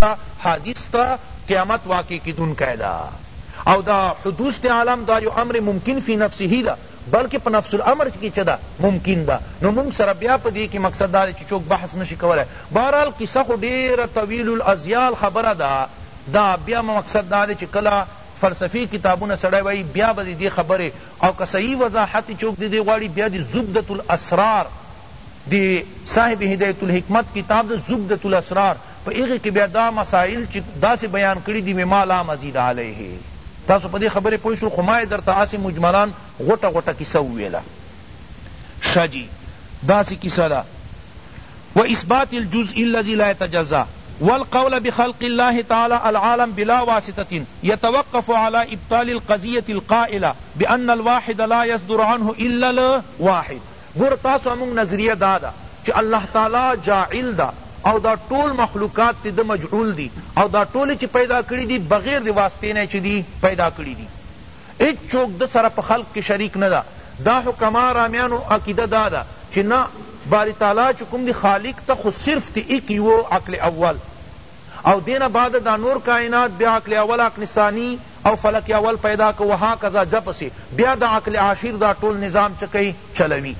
دا حادث په قیامت واقع کیدونکی ده او دا حدوث د عالم دا یو امر ممکن فی نفسه ده بلکه په نفس الامر کی چه ده ممکن ده نو مونږ سره بیا په دی کی مقصد دا دی چه چوک بحث نشی کولای بهرحال قصه خو ډیره طویل الاذیال خبره ده دا بیا مقصد دا دی چه کله فلسفی کتابونه سړی وایی بیا به دی دی خبری او که صحیح وضاحت چوک دی دی غواړی بیا دی زبدة الاسرار دی صاحب هدایت الحکمت کتاب ده زبدة الاسرار په هغې کې بیا دا مسائل چې داسې بیان کړي دي مما لا مزید علیه تاسو په دې خبرې پوه شوئ خو ما یې درته هسې مجملاً غوټه غوټه کیسه وویله ښه جي داسې کیسه ده و اثبات الجزء الذي لا يتجزا والقول بخلق الله تعالی العالم بلا واسطة يتوقف على ابطال القضیة القائلة بان الواحد لا يصدر عنه الا الواحد ګوره تاسو امونږ نظریه دا ده چی الله تعالی جاعل ده او دا ټول مخلوقات تی ده مجعول دی او دا ټول چی پیدا کړی دی بغیر دی واسطی نه چی دی پیدا کړی دی هیڅوک ده سره په خلق کی شریک نه ده دا حکما رامیانو عقیده دا ده چی نه باری تعالی چی کوم دی خالق ته خو صرف دی ایک یوه عقل اول او دې نه بعد دا نور کائنات بیا عقل اول عقل ثانی او فلک اول پیدا کو وهکذا جپسې بیا د عقل عاشر دا ټول نظام چه کئ چلوی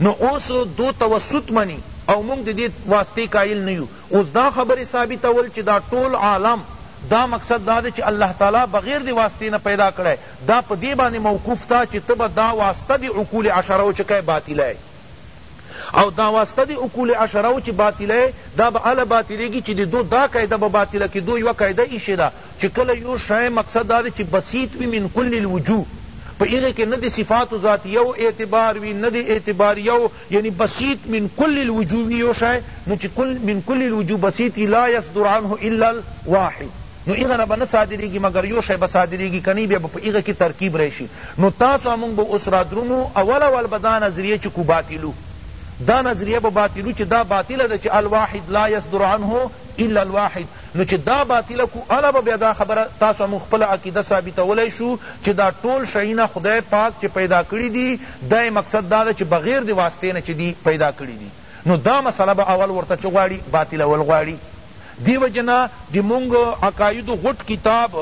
نو اوس دو توسط منی او مونږ د دې واسطې قائل نه یو اوس دا خبرې ثابتول چه دا ټول عالم دا مقصد دا دی چه الله تعالی بغیر د واسطې نه پیدا کړی دا په دې باندې موقوف ده چه ته به دا واسطه د عقول عشرو چه کئ باطله او دا واسطه د عقول عشره وو چی باطله یې دا به هله باطلیږی چی د دو دا قاعده به باطله کړي دو یوه قاعده ایښې ده چی کله یو شی مقصد دا دی چی بسیط وي من کل الوجوه په هغه کې نه د صفات ذاتیه وو اعتبار وي نه د اعتباریه وو یعنی بسیط من کل الوجوه وي یو شی نو چی کل من کل الوجوه بسیط وي لا یصدر عنه الا الواحد نو هغه نه به نه صادریږي مګر یو شی به صادریږي که نی بیا به په هغه کی ترکیب راشي نو تاسو او موږ به اوس رادرومو اول اول به دا نظریه چی کو باطلو دا نظریه به باطلو چی دا باطله ده چی الواحد لا یصدر عنه الا الواحد نو چی دا باطله کو اله به بیا دا خبره تاسو او موږ خپله عقیده ثابتولای شو چی دا ټول شیونه خدای پاک چی پیدا کړی دی دای مقصد دا ده چی بغیر د واسطې نه چی دی پیدا کړی دی. نو دا مسله به اول ورته چه غواړي باطلول غواړي دی وجه نه دی مونږ عقایدو غټ کتاب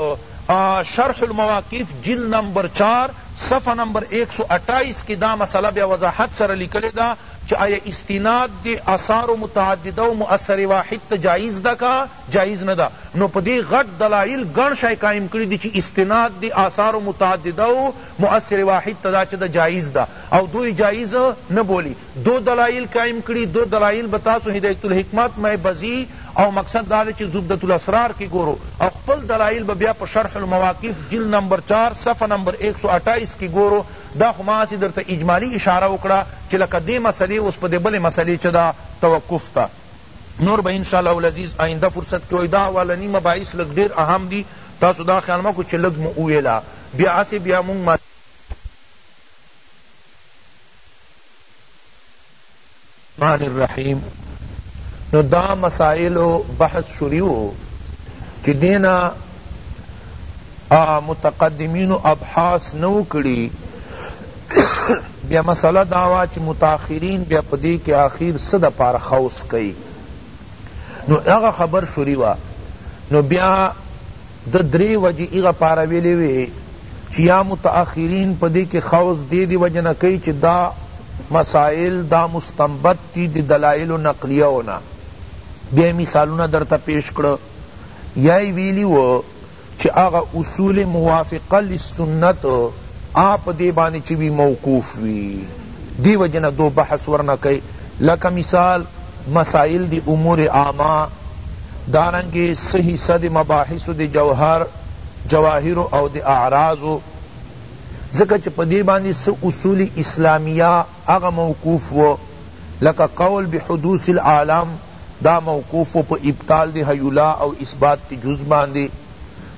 شرح المواقیف جلد نمبر چار صفحه نمبر ایک سو اټایس کی دا مسله بیا وضاحت سره لیکلی ده چه آیا استناد دی آثار متعدده او مؤثر واحد ته جائز ده که جائز نه ده نو په دی غټ دلائل ګڼ شی قائم کړی دی چه استناد دی آثار متعدده او مؤثر واحد ته دا چه ده جائز ده او دوی جائز نه بولی دو دلائل قائم کړي دو دلائل به تاسو هدایت الحکمت مئ به ځي او مقصد دا دی چه زبدة الاسرار کښې ګورو او خپل دلائل به بیا په شرح المواقف جلد نمبر چار صفحه نمبر ایک سو اټائیس کښې ګورو دا خو ما هسې درته اجمالی اشاره وکړه چه لکه دې مسئلې اوس په دې بلې مسئلې چه ده توقف ته نور به ان شاءاللّٰه العزیز آئنده فرصت کښې وائ دا اولنی مباحث لږ ډیر اہم دی تاسو دا خیال مه کوئ چه لږ مو وویلا بیا هسې بیا مونږ الرحمن الرحیم نو دا مسائل و بحث شروع و چی دینا متقدمین ابحاث نو کړی بیا مسئلہ داوا چی متاخرین بیا پدی که آخیر څه د پاره خوص کئی نو هغه خبر شروع وا نو بیا ده درې وجې ايغه پاره ويلې وې چي يا متاخرين په دې کي خوض دې دې وجې نه کوي چي دا مسائل دا مستنبط دي د دلائلو نقليو نه بيا يې مثالونه درته پيش کړ يا يې ويلي وو چي هغه اصول موافقه للسنت آ په دې باندې چي وي موقوف وي دې وجې نه دو بحث ورنه کوي. لکه مثال مسائل د امور عامه، دارنګه څه حصه د مباحثو د جوهر، جواهر او د اعراضو، ځکه چه په دې باندې څه اصول اسلامیه هغه موقوف وو، لکه قول بحدوث العالم دا موقوف وو په ابطال د هیولا او اثبات د جز باندې.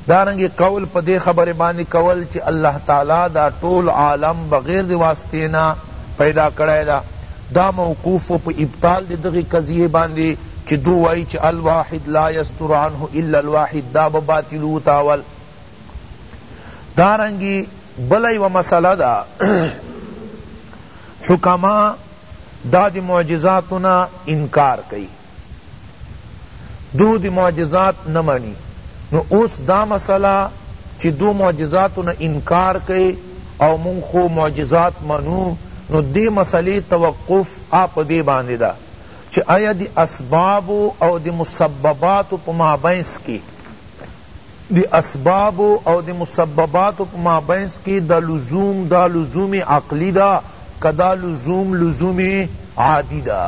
دارنګه قول په دې خبره باندې کول چې الله تعالی دا ټول عالم بغیر د واسطې نه پیدا کړی ده دا موقوف و په ابطال د دغې قضیې باندې چې دو وایی چې الواحد لا یصدر عنه الا الواحد دا به باطل وو تاول دارنګه بله یوه مسئله ده حکما دا د معجزاتو نه انکار کوي دو دی معجزات نه منی نو اوس دا مسئله چی دو معجزاتو نه انکار کئی او مونږ خو معجزات منو نو دی مسئلی توقف آ په دی باندی ده چی ایا دی اسبابو او دی مسبباتو په مابینځ کی د اسبابو او د مسبباتو په مابینځ کی دا لزوم دا لزوم عقلی ده که دا لزوم لزوم عادی ده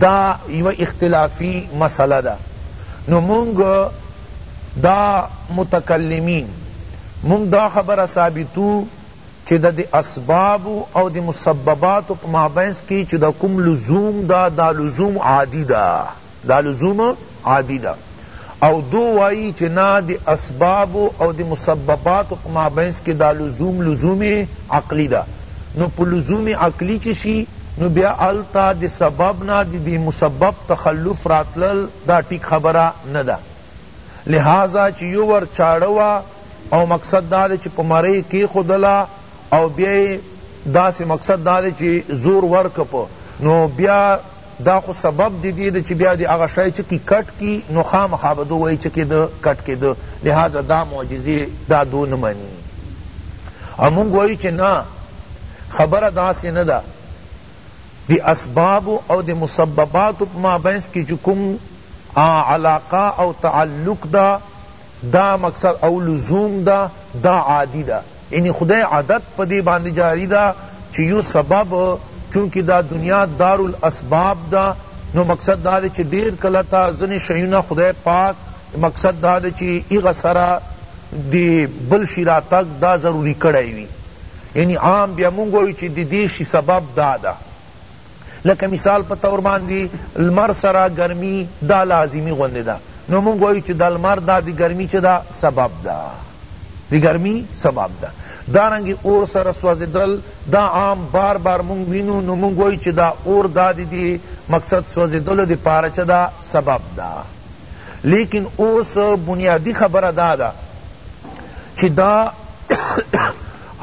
دا یوه اختلافی مسئله ده نو مونږ دا متکلمین مونږ دا خبره ثابتو چی د د اسبابو او د مسبباتو په مابینځ کی چی دا کوم لزوم ده دا لزوم عادی ده. دا لزوماً عادي ده او دو وايي چې نه د اسبابو او د مسبباتو په مابینځ کې دا لزوم لزوم عقلي ده نو په لزوم عقلي چې شي نو بیا هلته د سبب نه د دې مسبب تخلف راتلل دا ټیک خبره نه ده لهذا چې یو ور چاړه وه او مقصد دا دی چې په مره یې کېښودله او بیا یې داسې مقصد دا دی چې زور ورکړ په نو بیا دا خو سبب د دې ده چې بیا دې هغه شی چکي کټ کړي نو خامخا به دوئ وایي چکې ده کټ کېده لهذا دا معجزې دا دوئ نه مني او مونږ وایو چې نه خبره داسې نه ده د اسبابو او د مسبباتو په مابینځ کې چې کوم علاقه او تعلق ده دا مقصد او لزوم ده دا عادی ده یعنی خدای عادت په دی باندی جاری ده چی یو سبب چونکه دا دنیا دار الاسباب ده نو مقصد دا دی چی ډیر کله تا ځنی شیونه خدای پاک مقصد دا دی چی هغه سره دی بل شی راتګ دا ضروری کړی وی یعنی عام بیا مونږ وایو چی ددی شی سبب دا ده. لکه مثال په طور باندی لمر سره گرمی دا لازمی غوندی ده نو مونږ وایو چې د لمر دا د گرمی چه ده سبب ده دی گرمی سبب ده دارنگی اور سره سوزیدل دا عام بار بار مونږ وینو نو مونږ وایو چې دا اور دا دی, دی مقصد سوزیدلو دی پاره چه ده سبب ده لیکن اوس بنیادی خبره دا ده چې دا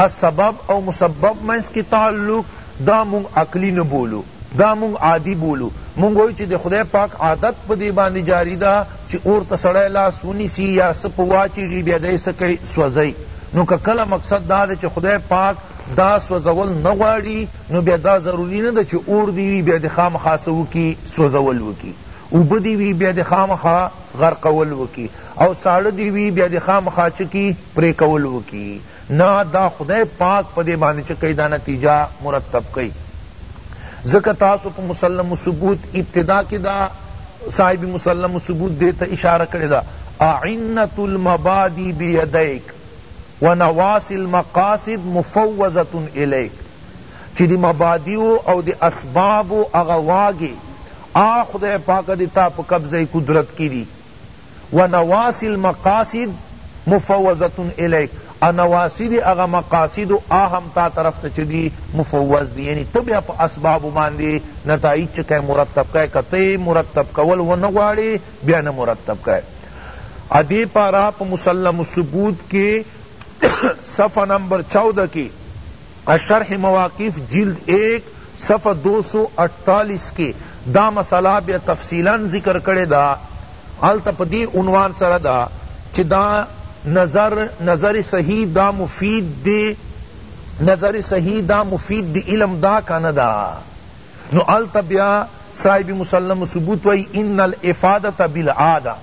السبب او مسبب منځ کی تعلق دا مونږ عقلی نه بولو دا مونږ عادی بولو مونږ وایو چی د خدای پاک عادت په دی باندی جاری ده چی اور ته سړی لاس ونیسی یا څه په واچیږی بیا دی څه کئی سوځی نو که کله مقصد دا ده چی خدای پاک دا سوځول نه غواړی نو بیا دا ضروری نه ده چی اور دی وی بیا دی خامخا څه وکی سوځول وکی اوبه دی وی بیا دی خامخا غرقول وکی او ساړه دی وی بیا دی خامخا چه کی پریکول وکی نه دا خدای پاک په دې باندې چه کئ دا نتیجه مرتب کئ ځکه تاسو په مسلم الثبوت ابتدا کې دا صاحب مسلم الثبوت دې ته اشاره کړې ده اعنة المبادی بیدیک ونواصی المقاصد مفوضة الیک چه دی مبادیو او دی اسبابو هغه واګې آ خدای پاک دی تا په قبضه قدرت کې دی و نواصی المقاصد مفوضة الیک او نواصی دی هغه مقاصد و آهم تا طرف ته چه دی مفوض دی یعنی ته بیا په اسبابو باندی نتایج چه کئ مرتب کئ که ته یی مرتب کول ونه غواړی بیا نه مرتب کئ ادی پارا په مسلم الثبوت کی صفحه نمبر چودہ کی الشرح مواقیف جلد ایک صفحه دو سو اٹتالیس کی دا مسئله بیا تفصیلا ذکر کړې ده هلته په دې عنوان سره ده چی دا نظر نظر صحیح دا مفید دې نظر صحیح دا مفید د علم ده که نه ده نو هلته بیا صاحب مسلم ثبوت وایي ان الافادة بالعادة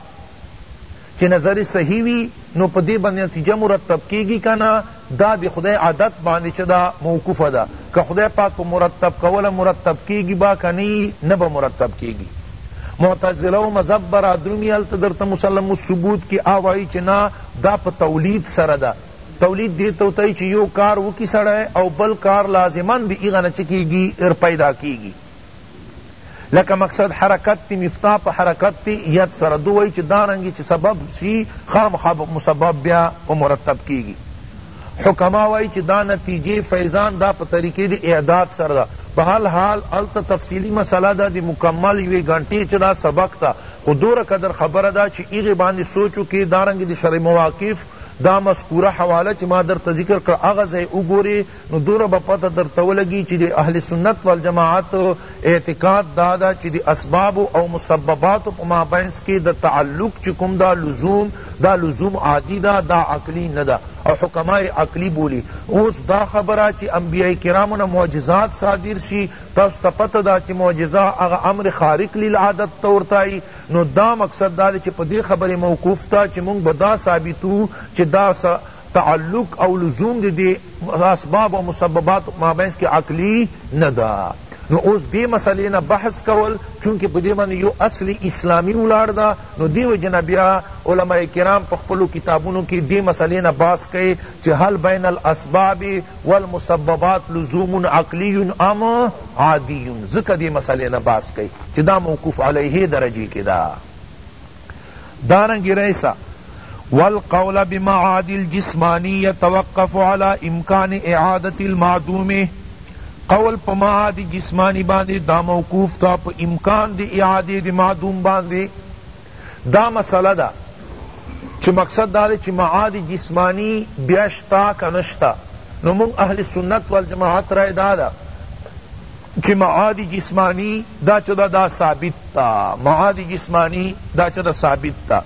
چه نظر صحیح وی نو په دی باندی نتیجه مرتب کیږی کنه دا د خدای عادت باندی چه ده موقوف ده که خدای پاک په مرتب کولو مرتب کیږی با کنی نه به مرتب کیږی معتزلو مذهب به رادرومی هلته درته مسلم الثبوت کی آ وایی چه نه دا په تولید سره ده تولید دیتو تای چه یو کار وکی سړی او بل کار لازما دی هغه نه چه کیږی پیدا کیږی لکه مقصد حرکت تی مفتاح په حرکت تی ید سره دو وای چی دارنګی چی سبب شی خامخا مسبب بیا په مرتب کیږی حکما وای چی دا نتیجه فیضان دا په طریقه دی اعداد سره ده په هر حال هلته تفصیلی مسئله ده دی مکمل یوی غنټی چی دا سبق تا خو دوره قدر خبره ده چی هغه باندی سوچ وکی دارنګی دی شرع مواقف دا مذکوره حواله چی ما درته ذکر کړه هغه ځای وګوری نو دونه به پته درته ولګی چی د اهل سنت والجماعت اعتقاد دا ده چی د اسباب او مسبباتو په مابینځ کی د تعلق چی کوم ده لزوم دا لزوم عادی ده دا عقلی نه ده او حکما یی عقلی بولی اوس دا خبره چی انبیاء کرامو نه معجزات صادر شی تاسو ته پته ده چی معجزه هغه امر خارق للعادت ته ورتایی نو دا مقصد دا ده چی په دی خبری موقوف ده چی مونږ به دا ثابتوو چی دا تعلق او لزوم د دې اسباب او مسبباتو په مابینځ کي عقلي نه ده نو اوس دې مسئلې نه بحث کول چونکه په دې باندي یو اصل اسلامي ولاړ ده نو دې وجې نه بیا علماء کرام په خپلو کتابونو کي دې مسئلې نه بحث کوي چي هل بین الاسباب والمسببات لزوم عقلی ام عادی ځکه دې مسئلې نه بحث کوي چي دا موقوف علیه درجې کي ده. دارنګ رئیسا والقول بمعاد الجسمانی یتوقف علی امکان اعادة المعدوم قول په معاد جسمانی باندی دا موقوف ده په امکان د اعادی د معدوم باندی دا مسئله ده چی مقصد دا ده چی معاد جسمانی بیا شته که نشته نو مونږ اهل سنت والجماعت رای دا ده چه معادی جسمانی دا چه دا دا ثابت تا معادی جسمانی دا چه دا ثابت تا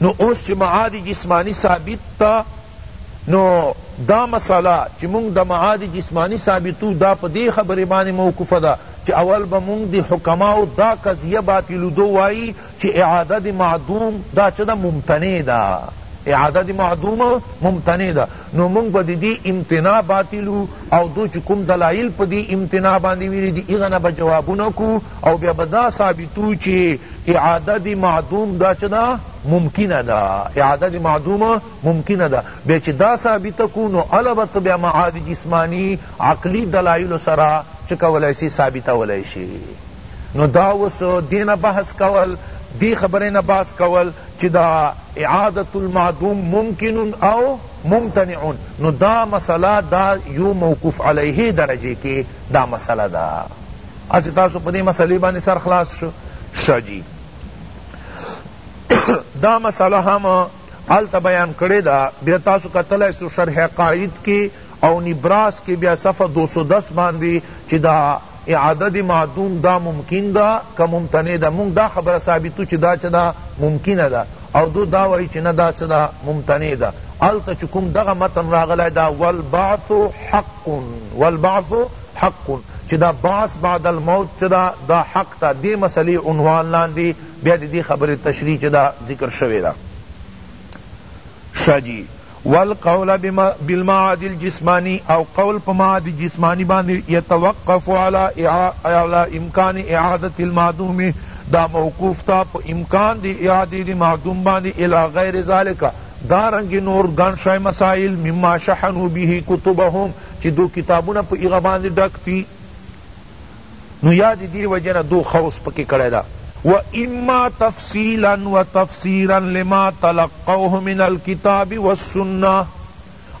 نو اوس چه معادی جسمانی ثابت تا نو دا مسئلہ چه مونږ دا معادی جسمانی ثابتو دا په دی خبری باندی موقوفه ده چه اول به مونږ دی حکماو دا قضیه باطلودو وایی چه اعاده دی معدوم دا چه دا ممتنع ده اعاده دی معدوم ممتنع ده نو مونږ به د دې امتناع باطلو او دوئ چې کوم دلائل په دې امتناع باندې ویلي دي هغه نه به جوابونه کو او بیا به دا ثابتو چې اعاده د معدوم دا څه ده ممکنه ده اعاده د معدوم ممکنه ده بیا چې دا ثابته کو نو هله به ته بیا معا د جسمانی عقلی دلائلو سره څه کولای شې ثابتولای شې نو دا اوس دې نه بحث کول دې خبرې نه بحث کول چی دا اعادة المعدوم ممکن او ممتنع نو دا مسئله دا یو موقوف علیه درجه کی دا مسئله ده هسی تاسو پدی مسئله باندی سر خلاص شو شه جی دا مسئله هم هلته بیان کړی ده بیا تاسو کتلای سو شرح قائد کی او نبراس کی بیا صفحه دو سو دس باندی چی دا اعاده د معدوم دا ممکن ده که ممتنع ده مونږ دا خبره ثابتو چی دا چه ده ممکنه ده او دو دا وایی چی نه دا څه ده ممتنع ده هلته چی کوم دغه متن راغلی دا والبعث حق والبعث حق چی دا بعث بعد الموت چه ده دا حق ده دی مسئلی عنوان لاندی بیا د دی خبری تشریح چه ده ذکر شوی ده شا جی والقول بالمعاد الجسمانی او قول په معاد جسمانی باندی یتوقف علی امکان اعادة المعدوم دا موقوف ده په امکان دی اعادی دی معدوم باندی الی غیر ذلک دارنګه نور ګڼ شی مسایل مما شحنوا به کتبهم چی دو کتابونه په هغه باندی ډک دی نو یا دی دی وجه نه دو خوص پکی کړی ده و اما تفصیلا و تفسیرا لما تلقوه من الکتاب والسنه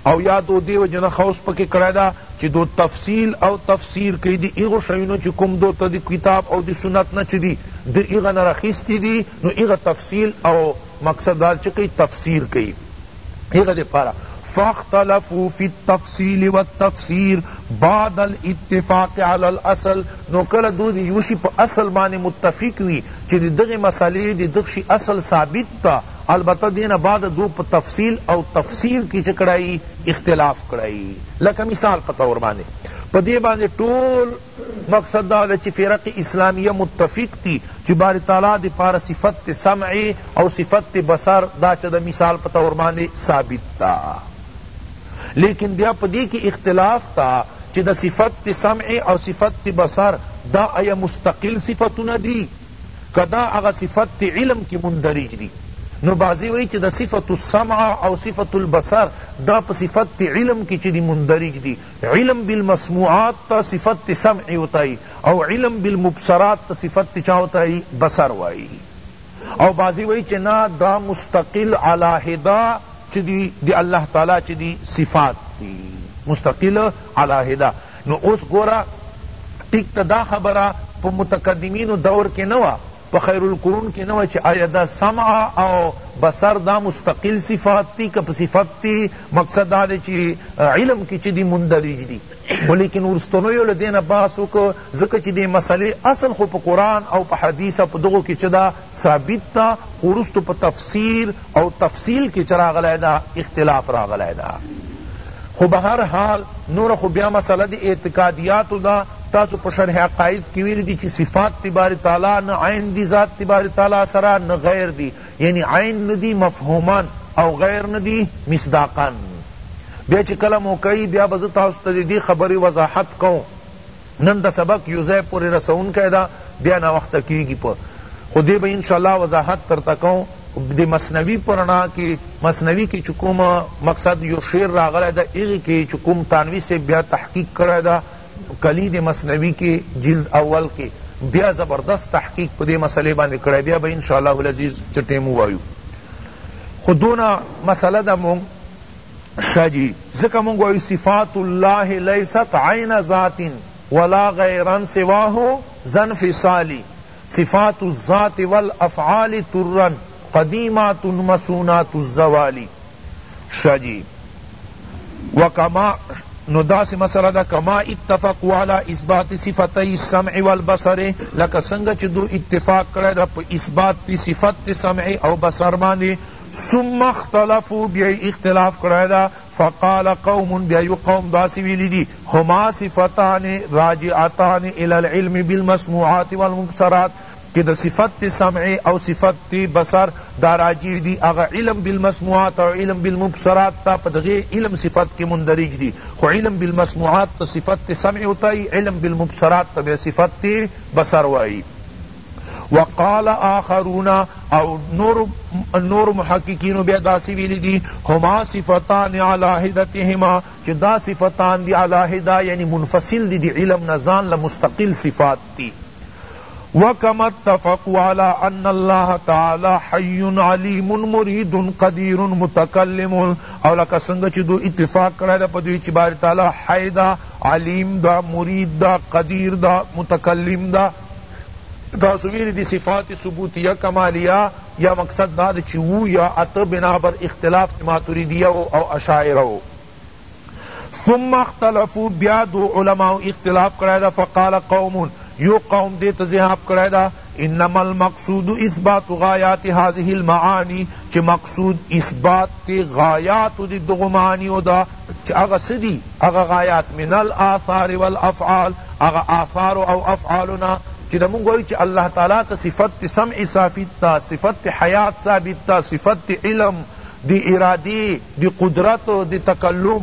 او یا دو دی وجه نه خوص پکی کړی ده چی دو تفصیل او تفسیر کئی دی هغو شیونو چی کوم دو ته دی کتاب او دی سنت نه چی دی دی هغه نه راخیستی دی نو هغه تفصیل او مقصد دا چه کئی تفسیر کئی هغه دی پاره فاختلفو فی التفصیل والتفسیر بعد الاتفاق علی الاصل نو کله دوئ د یو شی په اصل باندې متفق وی چه د دغی مسئلې د دغشی اصل ثابت تا البته دینه بعد دوئ په تفصیل او تفسیر کی چه کړای اختلاف کړای لکه مثال په طور باندې په دی باندې ټول مقصد دا دئ چي فرق اسلامیه متفق دي چي باری تعالی د پاره صفت د سمع او صفت د بصر دا چه د مثال په طور باندي ثابت ده لیکن بیا په دې کي اختلاف ده چي د صفت د سمع او صفت د بصر دا ایا مستقل صفتونه دي که دا هغه صفت د علم کي مندرج دي نو بعضی وایی چی دا صفت السمع او صفت البصر دا په صفت علم کی چی دی مندرج دی علم بالمسموعات ته صفت سمع وتائی او علم بالمبصرات ته صفت چا وتائی بصر وائی او بعضی وایی چه نه دا مستقل علی حده چه دی دی الله تعالی چه دی صفات دی مستقل علی حده نو اوس ګوره ټیک ته دا خبره په متقدمینو دور کی نه وه په خیر القرون کی نه وه چی آیا دا سمع او بصر دا مستقل صفات دی که په صفت دی مقصد دا دی چی علم کی چی دی مندرج دی خو لیکن ورستنیو له دینه بحث وکړو ځکه چی دی مسئلی اصل خو په قرآن او په حدیث په دغو کی چی دا ثابت ده خو وروسته په تفسیر او تفصیل کی چه راغلی ده اختلاف راغلی ده خو به هر حال نوره خو بیا مسئله د اعتقادیاتو ده تاسو په شرح عقاید کی ویلی دی چه صفات د باری تعالی نه عین دی ذات د باری تعالی سره نه غیر دی یعنی عین نه دی مفهوما او غیر نه دی مصداقا بیا چه کله موقع یی بیا به زه تاسو ته ددی خبری وضاحت کوم نن د سبق يو ځای پورې رسونکی ده بيا ناوخته کيږي په خو دې به انشاالله وضاحت درته کوم د مثنوي په رڼا کې مثنوي کې چې کوم مقصد يو شعر راغلی ده هغې کې چې کوم تانوي صاحب بيا تحقيق کړی ده کليد مثنوي کې جلد اول کې بيا زبردست تحقيق په دې مسئلې باندې کړی بيا به انشاالله العزيز چې ټيم ووايو خو دونه مسئله ده مونږ ښه جی ځکه مونږ وایو صفات الله لیست عین ذات ولا غیرا سواه ذا انفصال صفات الذات والافعال طرا قدیمات مصونات الزوال ښه جی وکما نو داسی مسئله ده کما اتفقوا علی اثبات صفتي السمع والبصر لکه څنګه چی دو اتفاق کړی ده په اثبات صفت سمع او بصر باندی ثم اختلفوا بیا یې اختلاف کړی ده فقال قوم بیا یو قوم داسی ویلی دی هما صفتان راجعتان الی العلم بالمسموعات والمبصرات چی د صفت سمع او صفت بصر دا راجع دی هغه علم بالمسموعات او علم بالمبصرات ته په دغی علم صفت کی مندرج دی خو علم بالمسموعات ته صفت سمع وتایی علم بالمبصرات ته بیا صفت بصر وایی وقال آخرون او نور نور محققینو بیا داسی ویلی دی هما صفتان علی حدتهما چی دا صفتان دی علی حدہ یعنی منفصل دی دی علم نه ځان له مستقل صفات دی وکما اتفقوا علی ان الله تعالی حی علیم مرید قدیر متکلم او لکه څنګه چې دو اتفاق کړی دا په دوی چې باری تعالی حی دا علیم دا مرید دا قدیر دا متکلم دا تاسو ویلی دی صفات ثبوتیه کمالیه یا مقصد دا دی چی وو یا اته بنا بر اختلاف دی ماتریدیه وو او اشاعره وو ثم اختلفو بیا دو علماء اختلاف کړای دا فقال قوم یو قوم دی ته ذهاب کړای دا انما المقصود اثبات غایات هذه المعانی چی مقصود اثبات تی غایات دی دغو معانیو دا چې هغه څه دي هغه غایات، من الاثار والافعال، هغه آثار او افعالو نه چې د مونږ وایو چې الله تعالی ته صفت د سمع ثابت ده، صفت د حیات ثابت ده، صفت د علم، د ارادې، د قدرت، د تکلم،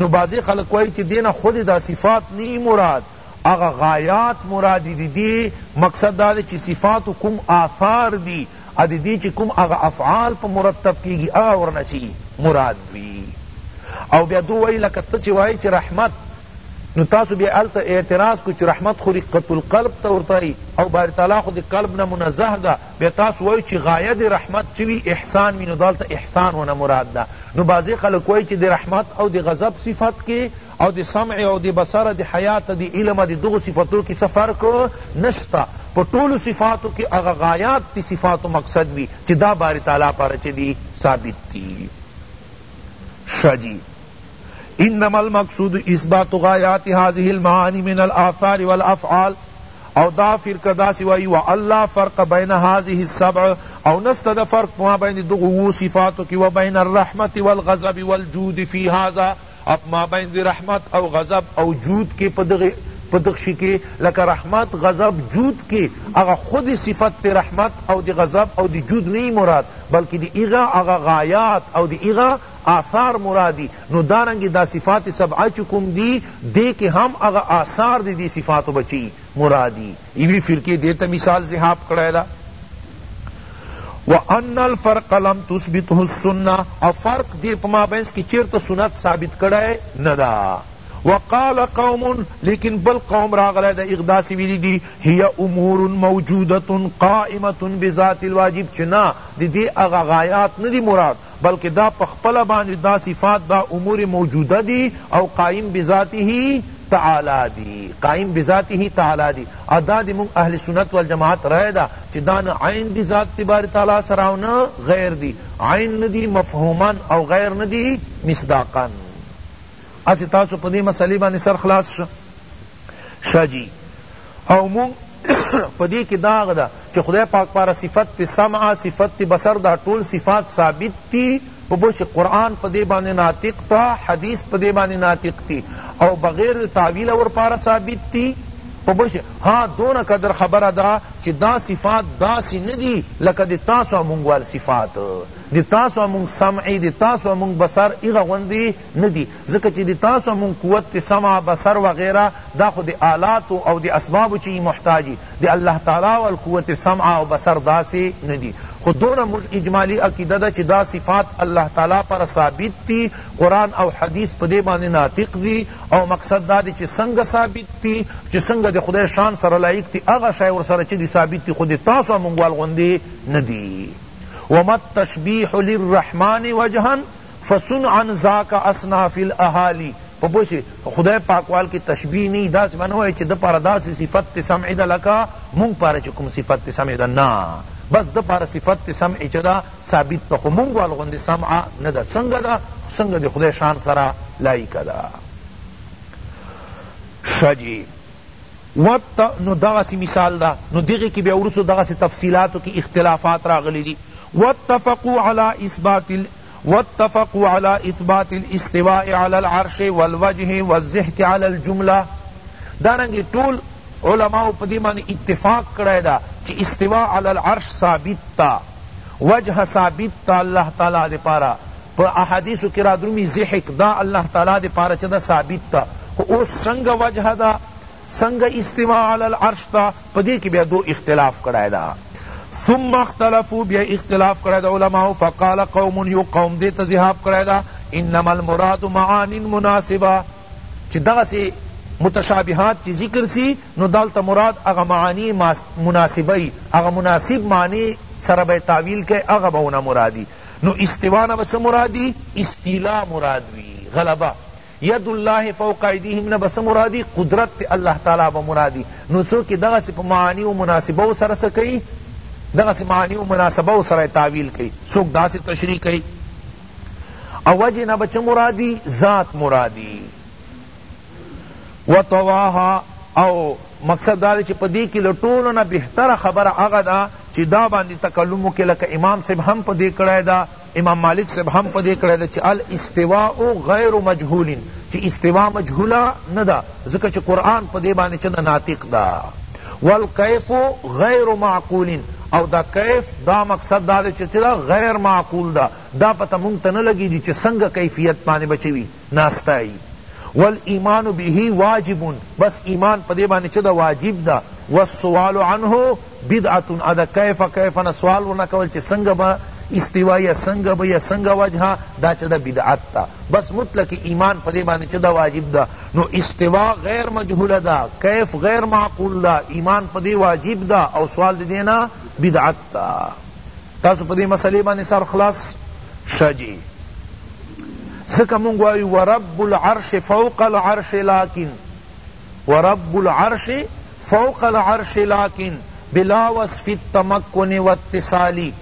نو بعضې خلق وایي چې دې نه خود دا صفات نه دي مراد، هغه غایات مراد دي ددې مقصد دا دی چی صفاتو کوم آثار دي او ددې چی کوم هغه افعال په مرتب کیږي هغه ورنه چی مراد وي او بیا دوئ وایي لکه ته چی وایې چی رحمت نو تاسو بیا هلته اعتراض کو چی رحمت خو رقت القلب ته ورته وایي او باری تعالی خو د قلب نه منزه ده بیا تاسو وایئ چی غایه د رحمت چی وي احسان وي نو دلته احسان ورنه مراد ده نو بعضې خلک وایي چی د رحمت او د غضب صفت کی او د سمع او د بصر د حیات د علم د دغو صفتو کی څه فرق نشته په ټولو صفاتو کی هغه غایات د صفاتو مقصد وی چی دا باری تعالی پاره چه دی ثابت دی شه جی انما المقصود اثبات غایات هذه المعانی من الاثار والافعال او دا فرقه داسی وایی و ان لا فرق بین هذه السبع او نسته دا فرق مابین دغو وو صفاتو کی و بین الرحمت والغضب والجود فی هذا اپ مابین د رحمت او غضب او جود کې په دغه په دغشي کې لکه رحمت غضب جود کې هغه خود صفت د رحمت او د غضب او د جود نه مراد بلکه د هغه هغه غایات او د هغه آثار مراد دي نو دارنګه دا صفات سبعه چې کوم دي دې کې هم هغه آثار د دې صفاتو بچي مراد دي. یوی فرقی دی ته مثال ذهاب کړی ده وان الفرق لم تثبته السنه او فرق دی په مابینس کی چیرته سنت ثابت کړی نه ده وقال قوم لیکن بل قوم راغلی د اقداس ویلی دی هی امور موجوده قائمه بذات الواجب چنا دی دی اغا غایات ندی مراد بلکه دا په خپله باندی دا صفات دا امور موجوده دی او قایم بذاته تعالی دی قایم بذاته تعالی دی او دا دی مونږ اهل سنت والجماعت رای ده چی دا نه عین دی ذات دی باری تعالی سره او نه غیر دی عین ندی مفهوما او غیر ندی مصداقا هسی تاسو پدی مسئلی باندی سر خلاص شو شا جی او مونږ په دې کې داغ ده چې خدای پاک پاره صفت تی سمع صفت تی بصر دا ټول صفات ثابت دی په بوش قرآن په دې باندې ناطق تا حدیث په دې باندې ناطق تی او بغیر د تاویل اور پاره ثابت دی په بوش ها دونه قدر خبره ده چې دا صفات داسی ندی لکه د تاسو او مونږ وال صفات د تاسو او مونږ سمع د تاسو او مونږ بصر هغه غوندی ندی ځکه چی دی تاسو او مونږ قوت تی سمع بصر وغیره دا خو دی آلاتو او دی اسبابو چی محتاج یی دی الله تعالی ول قوت سمع او بصر داسی ندی خو دونه موږ اجمالی عقیده ده چی دا صفات الله تعالی پر ثابت دی قرآن او حدیث په دی باندی ناطق دی او مقصد دا دی چی څنګه ثابت دی چی څنګه دی خدای شان سره لایق دی هغه شی ورسره چی دی ثابت دی خو دی تاسو او مونږ وال غوندی ندی وما التشبیح للرحمن وجها فصن عن ذاک اصناف الاهالی په پوه شی خدای پاکوال کی تشبیه نه داسی به نه وای چی ده پاره داسی صفت تی سمع ده لکه مونږ پاره چی کوم صفت تی سمع ده نه بس ده پاره صفت تی سمع چه ده ثابت ده خو مونږ وال غوندی سمع نه ده څنګه ده څنګه دی خدای شان سره لایق ده شه جی وت نو دغسی مثال ده نو دغی کی بیا وروسته دغسی تفصیلاتو کی اختلافات راغلی دی واتفقوا علی اثبات واتفقوا علی اثبات الاستواء علی العرش والوجه والضحک علی الجملة دارنګه ټول علماؤ په دې باندې اتفاق کړی ده چی استواء علی العرش ثابت ده وجه ثابت ده الله تعالی د پاره په احادیثو کی رادرومی ضحک دا الله تعالی د پاره چه ده ثابت ده خو اوس څنګه وجه ده څنګه استواء علی العرش ده په دې کې بیا دو اختلاف کړی ده ثم اختلفو بیا اختلاف کړی ده علماو فقال قوم یو قوم دې ته ذهاب کړی ده انما المراد معان مناسبه چی دغه سی متشابهات چی ذکر سی نو دلته مراد هغه معانی مناسبه یی هغه مناسب معنی سره به تاویل کړی هغه به ونه مرادی نو استوا نه به څه مرادی استیلا مراد وی غلبه ید الله فوق ایدیهم نه به څه مرادی قدرت ته الله تعالی به مرادی نو څوک چی دغسی په معانی او مناسبو سره څه کئی دغسی معانی او مناسبو سره تاویل کئی څوک داسی تشریح کئی او وجه نه به چه مرادی ذات مرادی و طواها او مقصد دا دی چی په دی کی له ټولو نه بهتره خبره هغه ده چی دا باندی تکلم وکی لکه امام صاحب هم په دی کړی ده امام مالک صاحب هم په دې کړی ده چی الاستواء غیر مجهول چی استواء مجهوله نه ده ځکه چی قرآن په دې باندې چه ده ناطق ده والکیف غیر معقول او دا کیف دا مقصد دا ده چی چه ده غیر معقول ده دا پته مونږ ته نه لګیږی چی څنګه کیفیت باندې به چه وی ناسته ئی والایمان به واجب بس ایمان په دې باندې چه ده واجب ده والسوال عنه بدعة او ده کیف کیف نه سوال ورنه کول چه سنګه به استوا یا سنګه به یا سنګه وجه دا چه ده بدعت ده بس مطلق ایمان په دې باندې چه ده واجب ده نو استوا غیر مجهوله ده کیف غیر معقول ده ایمان په دې واجب ده او سوال ددې نه بدعت ده تاسو په دې مسئلې باندې سر خلاص شه جي ځکه مونږ وایو ورب العرش فوق العرش لكن ورب العرش فوق العرش لكن بلا وصف التمكن واتصالی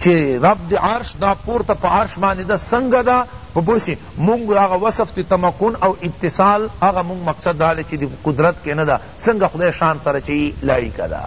چه رب دی عرش دا پورته په عرش باندې دا څنګه دا په بوسی مونږ هغه وصف تی تمکن او اتصال هغه مونږ مقصد دا چې دی قدرت کې نه دا څنګه خدای شان سره چی لایق ده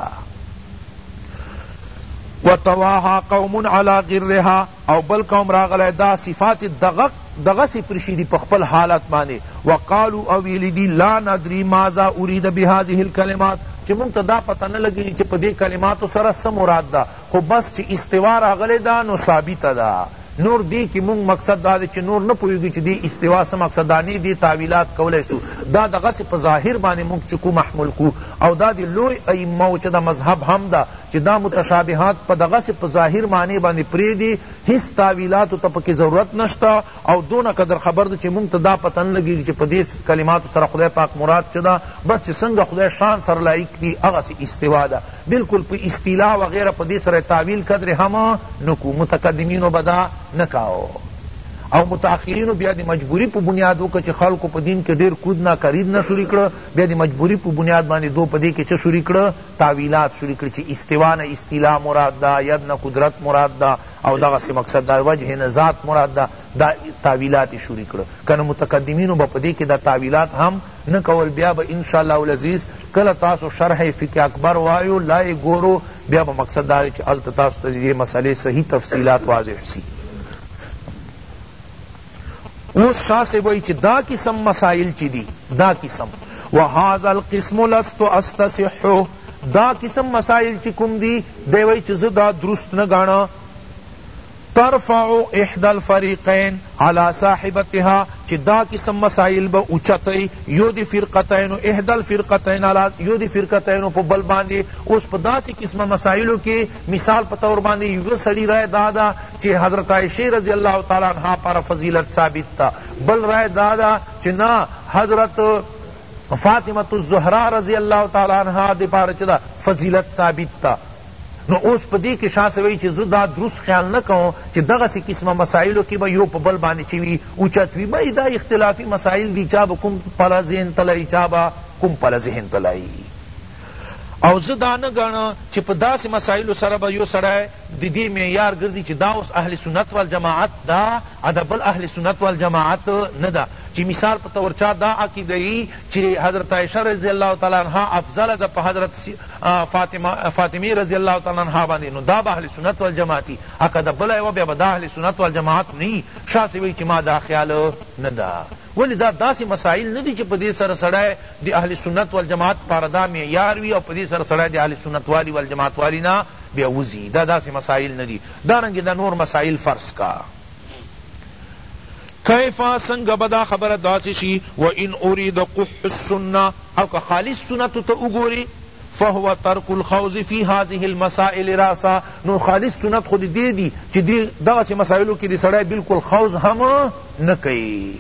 وتواها قوم علی غرها او بل قوم راغلی دا صفات دغق دغسی پرشی دی په خپل حالت باندی وقالو او ویلی دی لا ندری ماذا ارید بهذه الکلمات چی مونږ ته دا پته نه لګیږی چی په دی کلماتو سره څه مراد ده خو بس چی استوا راغلی ده نو ثابته ده نور دی کی مونږ مقصد دا دی چی نور نه پوهیږو چی دی استوا څه مقصد ده نی دی تاویلات کولای سو دا دغسی په ظاهر باندی مونږ چی کو محمول کو او دا دی لوی ائمه و چه دا مذهب هم ده چی دا متشابهات په دغسی په ظاهر معنی باندی پریږدی هیڅ تاویلاتو ته پکی ضرورت نشته او دونه قدر خبر دو چه مونږ ته دا پته نه لګیږی چه په دی کلماتو سره خدای پاک مراد چه ده بس چه څنګه خدای شان سره لایق دی هغسی استوا ده بلکل په استیلا وغیره په دی سره تاویل قدر هم نه کو متقدمینو به دا نه کاوه او متأخرینو بیا د مجبوری په بنیاد وکړه چه خلقو په دین کی ډیر کود نه کرید نه شروع کړ بیا د مجبوری په بنیاد باندی دو په دی کی چه شروع کړ تاویلات شروع کړ چه استوا نه استیلا مراد ده ید نه قدرت مراد ده او دغسې مقصد ده وجه نه ذات مراد ده دا تاویلات یې شروع کړه کنه متقدمینو به په دې کې دا تاویلات هم نه کول بیا به ان شاءالله العزیز کله تاسو شرح فقه اکبر وایو لا یې ګورو بیا به مقصد دا چې هلته تاسو ته د دې مسئلې صحیح تفصیلات واضح شي اوس شاه صاحب وایی چی دا قسم مسائل چی دی دا قسم وهذا القسم لست استصحه دا قسم مسائل چی کوم دی دی وایی چی زه دا درست نه ګڼم ترفع احدی الفریقین علی صاحبتها چی دا قسم مسائل به اوچتی یو دی فرقتین احدی الفرقتین علی یو دی فرقتین په بل باندی اوس په داسی قسم مسائلو کی مثال په طور باندې یوه سړي رای دا ده چې حضرت عائشې رضی الله تعالی عنها پر فضیلت ثابت ده بل رای دا ده چې نه حضرت فاطمة الزهرا رضی الله تعالی عنها د پاره چې ده فضیلت ثابت ده نو اوس په دې کې شاه سوي چې زه دا درست خیال نه کوم چې دغه سي قسمه مسائلو کې به یو په بل باندې چې وي او چتوي به دا اختلافي مسائل دي چا به کوم پلا ذهن تلای چا به کوم پلا ذهن تلای او زه دا نه ګڼم چی په داسی مسایلو سره به یو سړی ددی معیار ګرځی چی دا اوس اهل سنت والجماعت ده ادبل اهل سنت والجماعت نه ده چی مثال په طور چا دا عقیده یی چی حضرت عایشه رضی الله تعالی عنها افضل ده په حضرت فاطمه رضی الله تعالی عنها باندی نو دا به اهل سنت والجماعتی اکه ده بله وه بیا به دا اهل سنت والجماعت نه یی شاسی وایی چی ما دا خیال نه ده ولی دا داسی مسائل ندی چی په دی سره سړی د اهل سنت والجماعت پاره دا معیار وی او په دی سره سړی د اهل سنت والی والجماعت والی نه بیا وزی دا داسی مسائل ندی دارنګه دا نور مسائل فرض کا کیف سنګه به دا خبره داسی شی و ان ارید قح السنه او که خالص سنتو ته وګوری فهو ترک الخوض فی هذه المسائل راسا نو خالص سنت خو دی دی چی دی دغسی مسائلو کی دی سړی بلکل خوض هم نه کیی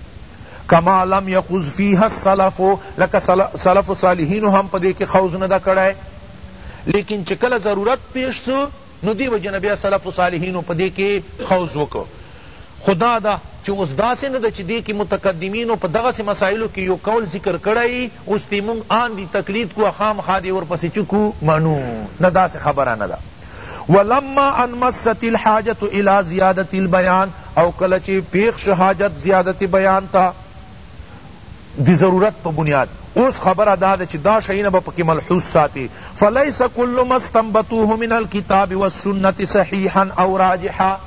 کما لم یخوض فیها السلف لکه سلف صالحینو هم په دی کی خوض نه ده کړی لیکن چه کله ضرورت پیش سو نو دی وجه نه بیا سلف صالحینو په دی کی خوض وکړ خو داده چه اوس داسی نه ده چه دی کی متقدمینو په دغسی مسائلو کی یو قول ذکر کړی اوس تی مونږ آن دی تقلید کوو خامخا دی ورپسی چه کو منو نه داسی خبره نه ده ولما ان مست الحاجة الی زیادة البیان او کله چی پیښ شو حاجت زیادت بیان ته د ضرورت په بنیاد اوس خبره دا ده چی دا شیونه به پکی ملحوظ ساتی فلیس کل ما استنبطوه من الکتاب والسنة صحیحا او راجحا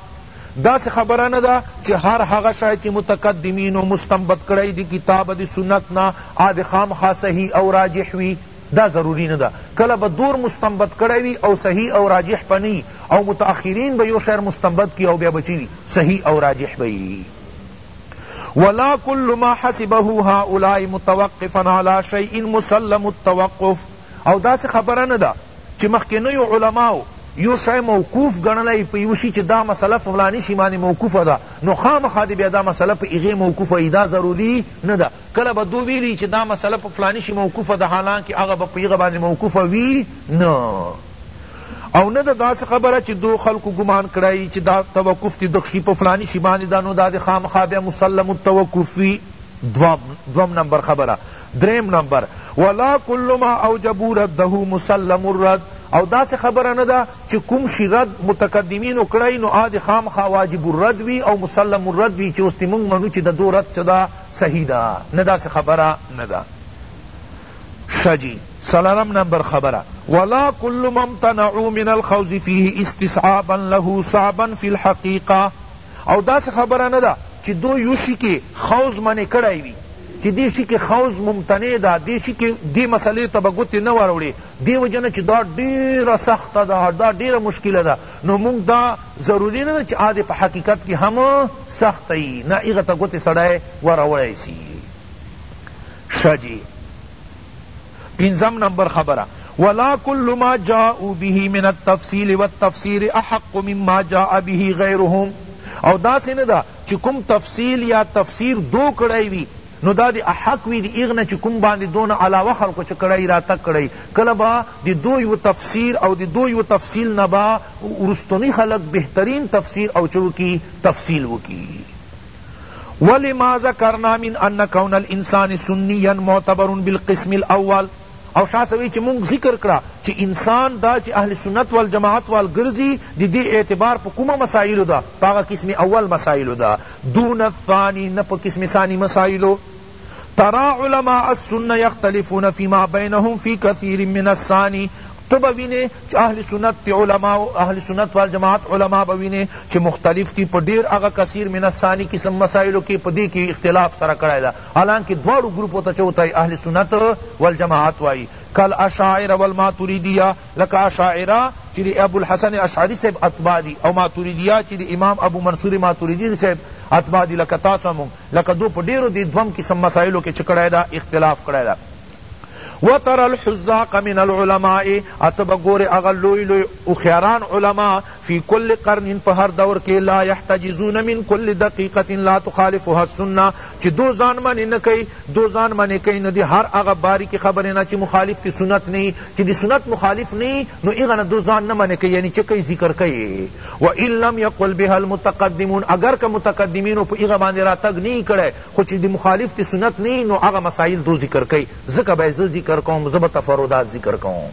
داسی خبره نه ده چی هر هغه شی چی متقدمینو مستنبط کړی د کتاب او د سنت نه آ د خامخا صحیح او راجح وی دا ضروری نه ده کله به دور مستنبط کړی وی او صحیح او راجح به نه یی او متأخرین به یو شعر مستنبط کی او بیا به چی وی صحیح او راجح به یی ولا کل ما حسبه هؤلاء متوقفا علی شیء مسلم التوقف او داسی خبره نه ده چی مخکنیو علماو یو شی موقوف ګڼلی په یو شی چی دا مسئله په فلانی شی باندې موقوفه ده نو خامخا دی بیا دا مسئله په هغی موقوفه یی دا ضروری نه ده کله به دوئ ویلی چی دا مسئله په فلانی شی موقوفه ده حالانکه هغه به په هغه باندی موقوفه وی نه او نه ده داسی خبره چی دوئ خلقو ګمان کړی چی دا توقف تی دغ شی په فلانی شی باندی ده نو دا دی خامخا بیا مسلم التوقف وی دوم نمبر خبره دریم نمبر ولا کل ما اوجبو رده مسلم الرد او داسی خبره نه ده چی کوم شی رد متقدمینو کړی نو آ دی خامخا واجب الرد وی او مسلم الرد وی چی اوس تی مونږ منو چی ددوئ رد چه ده صحیح ده نه داسی خبره نه ده. شه جی څلورم نمبر خبره ولا کل ما امتنعو من الخوض فیه استصعابا له صعبا فی الحقیقة او داسی خبره نه ده چی دوی یو شی کی خوض منع کړی وی چی دی شی کی خوض ممتنع ده دی شی کی دی مسلی ته به ګوتی نه وروړی دی وجه نه چی دا ډیره سخته ده دا ډیره مشکله ده نو مونږ ته ضروري نه ده چي آ دي په حقيقت کي هم سخته يي نه هغه ته ګوتي سړی وروړای سي شه جي پنځم نمبر خبره ولا کل ما جاءو به من التفصيل والتفسير احق مما جاء به غيرهم او داسي نه ده چي کوم تفصيل يا تفسير دو کړای وي نو دا دی احق وی دی ایغ نه چی کوم باندی دو نه علاوه خلقو چه کړی راتګ کړی کله به دی دو یو تفسیر او دی دو یو تفصیل نه به وروستنی خلق بهترین تفسیر او چه وکی تفصیل وکی ولما ذکرنا من ان کون الانسان سنیا معتبر بالقسم الاول او شاه سوی چی مونږ ذکر کړه چی انسان دا چی اهل سنت والجماعت وال ګرځی د دی اعتبار په کومه مسایلو ده په هغه قسم اول مسایلو ده دون الثانی نه په قسم ثانی مسایلو ترا علماء السنه یختلفون فیما بینهم فی کثیر من الثانی ته به وینی چی اهل سنت تی علماء اهل سنت والجماعت علماء به وینی چی مختلف دی په ډیر هغه کثیر من الثانی قسم مسایلو کی په دی کی اختلاف سره کړی ده حالانکه دواړو ګروپو ته چه ورته اهل سنت والجماعت وایی کالاشاعرة والماتریدیة لکه اشاعره چه د ابوالحسن اشعری صاحب اتباع دی او ماتریدیه چه د امام ابو منصور ماتریدی صاحب اتباع دی لکه تاسو هم لکه دو په ډیرو دی دوهم قسم مسایلو کی چه کړی ده اختلاف کړی ده و تری الحذاق من العلماء او ته به ګورې هغه لوی لوی هوښیاران علما فی کل قرن په هر دور کې لا یحتجزون من کل دقیقة لا تخالفها السنة چې دوی ځان منع نه کوي دوی ځان منع کوي نه د هر هغه باریکې خبرې نه چې مخالف د سنت نه وي چې د سنت مخالف نه وي نو هغه نه دوی ځان نه منع کوي یعنی چې کوي ذکر کوي وان لم یقل بها المتقدمون اگر که متقدمینو په هغه باندې راتګ نه وي کړی خو چی دی مخالف تی سنت نه یی نو هغه مسایل دو ذکر کئ ځکه به زه ذکر کوم زه به تفردات ذکر کوم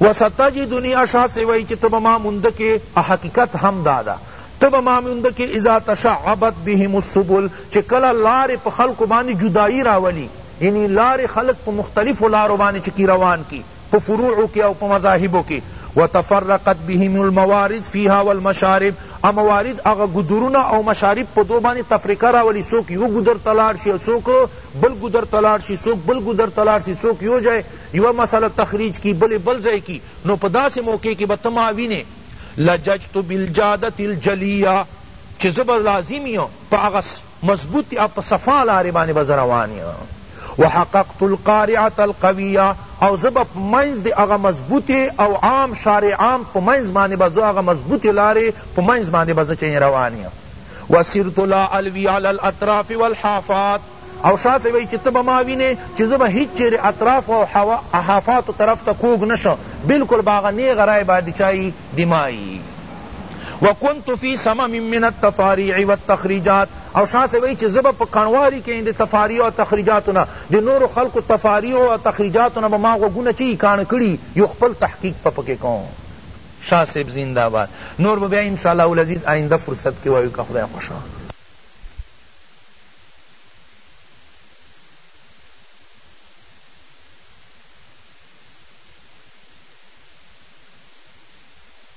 وستجدنی اشا صیب وایی چی ته به ما مونده کی او حقیقت هم دا ده ته به ما مونده کی اذا تشعبت بهم السبل چی کله لاری په خلقو باندی جدایی راولی یعنی لاری خلق په مختلفو لارو باندی چکی روان کی په فروعو کې او په مذاهبو کې وتفرقت بهم الموارد فيها والمشارب او موارد هغه ګودرونه او مشارب په دوئ باندې تفرقه راولي څوک يوه ګودر ته لاړ شي او څوک بل ګودر ته لاړ شي څوک بل ګودر ته لاړ شي څوک يو ځای يوه مسئله تخريج کړي بل يې بل ځای کړي نو په داسې موقع کې به ته ما وينې لججت بالجادة الجلية چې زه به لازم يم په هغه مضبوط او په صفا لارې باندې به زه روان یم وحققت القارعة القویة او زه به په منځ د هغه مضبوطې او عام شارع عام په منځ باندې به زه هغه مضبوطې لارې په منځ باندې به زه چنې روان یم وسرت لا الوی علی الاطراف والحافات او شاه صاحب وایي چې ته به ما وینې چې زه به هیڅ چیرې اطراف او حافاتو طرف ته کوږ نه شم بلکل به هغه نیغه رای باندې چا یي د ما یي وکنت فی سمم من التفاریع والتخریجات او شاہ صاحب وی چی زه به په کڼوالي کې د تفاریع او تخریجاتو نه د نورو خلکو تفاریع او تخریجاتو نه به ما غوږونه چی کاڼه کړي یو خپل تحقیق به پکې کوم شاه صاحب زنده باد نور به بیا ان شاء الله العزیز آئنده فرصت کې وایو که خدای خوښه وه